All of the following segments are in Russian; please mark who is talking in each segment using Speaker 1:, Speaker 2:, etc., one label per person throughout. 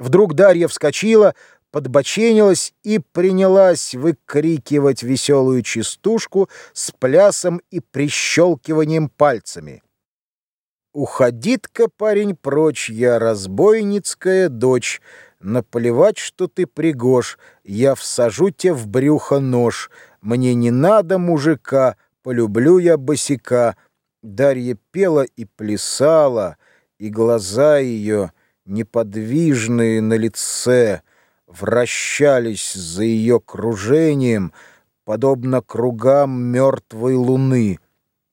Speaker 1: Вдруг Дарья вскочила, подбоченилась и принялась выкрикивать веселую частушку с плясом и прищелкиванием пальцами. «Уходит-ка, парень, прочь, я разбойницкая дочь, наплевать, что ты пригож, я всажу тебе в брюхо нож, мне не надо мужика, полюблю я босика». Дарья пела и плясала, и глаза ее, неподвижные на лице, вращались за ее кружением, подобно кругам мертвой луны.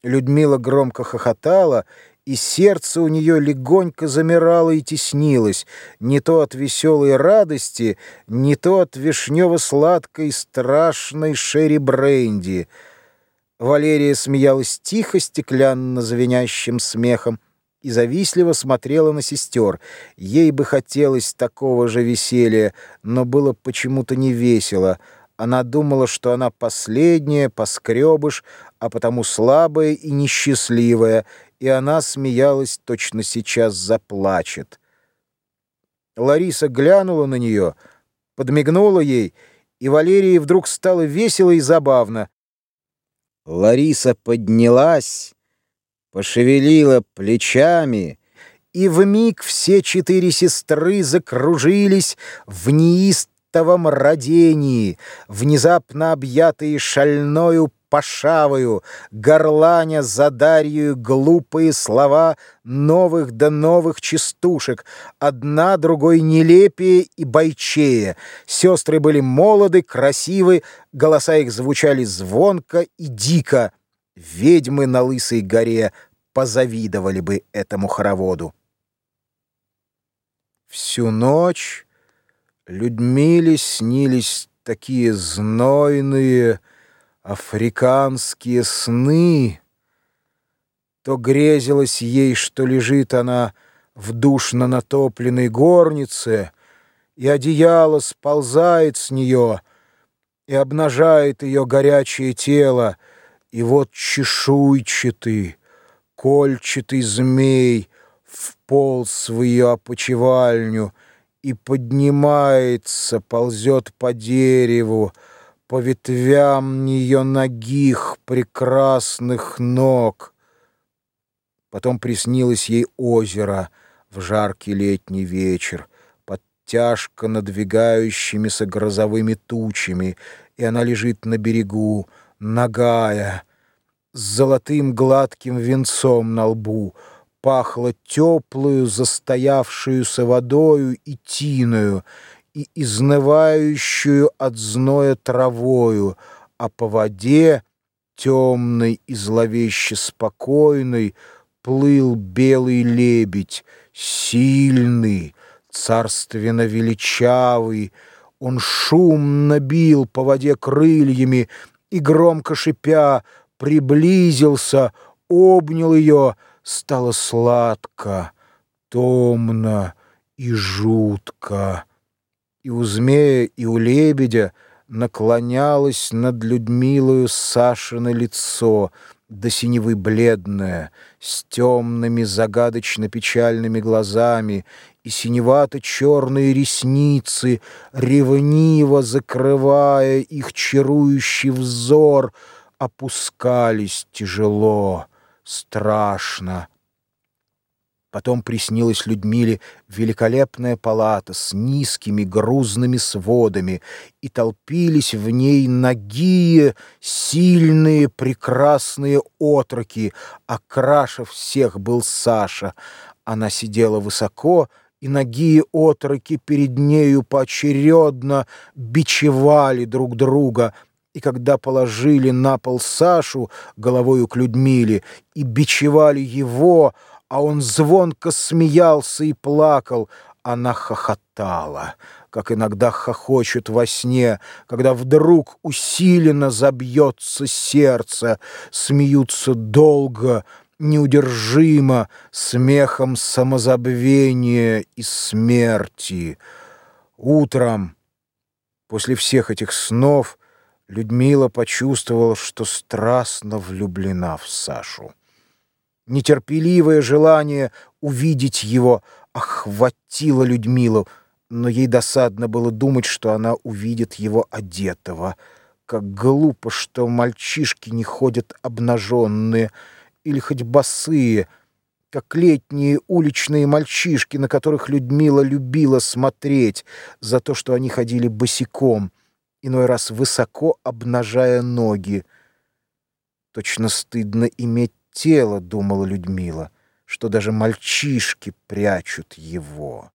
Speaker 1: Людмила громко хохотала, и сердце у нее легонько замирало и теснилось, не то от веселой радости, не то от вишнево-сладкой страшной шерри-бренди. Валерия смеялась тихо, стеклянно звенящим смехом, и завистливо смотрела на сестер. Ей бы хотелось такого же веселья, но было почему-то не весело. Она думала, что она последняя, поскребыш, а потому слабая и несчастливая, и она смеялась, точно сейчас заплачет. Лариса глянула на нее, подмигнула ей, и Валерии вдруг стало весело и забавно. Лариса поднялась пошевелила плечами, и вмиг все четыре сестры закружились в неистовом родении, внезапно объятые шальною пошавою, горланя за Дарью глупые слова новых да новых частушек, одна другой нелепее и бойчее. Сестры были молоды, красивы, голоса их звучали звонко и дико. Ведьмы на Лысой горе позавидовали бы этому хороводу. Всю ночь Людмиле снились такие знойные африканские сны. То грезилось ей, что лежит она в душно натопленной горнице, и одеяло сползает с нее и обнажает ее горячее тело, и вот чешуйчатый, кольчатый змей в ее опочивальню и поднимается, ползет по дереву, по ветвям ее ногих прекрасных ног. Потом приснилось ей озеро в жаркий летний вечер, под тяжко надвигающимися грозовыми тучами, и она лежит на берегу, нагая, с золотым гладким венцом на лбу, пахло теплую, застоявшуюся водою и тиною, и изнывающую от зноя травою, а по воде, темной и зловеще спокойной, плыл белый лебедь, сильный, царственно величавый, он шумно бил по воде крыльями и, громко шипя, приблизился, обнял ее, стало сладко, томно и жутко. И у змея, и у лебедя наклонялось над Людмилою Сашино лицо, до синевы бледное, с темными загадочно-печальными глазами, и синевато-черные ресницы, ревниво закрывая их чарующий взор — опускались тяжело, страшно. Потом приснилась Людмиле великолепная палата с низкими грузными сводами, и толпились в ней нагие, сильные, прекрасные отроки, краше всех был Саша. Она сидела высоко, и нагие отроки перед нею поочередно бичевали друг друга — и когда положили на пол Сашу головою к Людмиле и бичевали его, а он звонко смеялся и плакал, она хохотала, как иногда хохочут во сне, когда вдруг усиленно забьется сердце, смеются долго, неудержимо, смехом самозабвения и смерти. Утром, после всех этих снов, Людмила почувствовала, что страстно влюблена в Сашу. Нетерпеливое желание увидеть его охватило Людмилу. но ей досадно было думать, что она увидит его одетого. Как глупо, что мальчишки не ходят обнаженные или хоть босые, как летние уличные мальчишки, на которых Людмила любила смотреть за то, что они ходили босиком, иной раз высоко обнажая ноги. Точно стыдно иметь тело, думала Людмила, что даже мальчишки прячут его.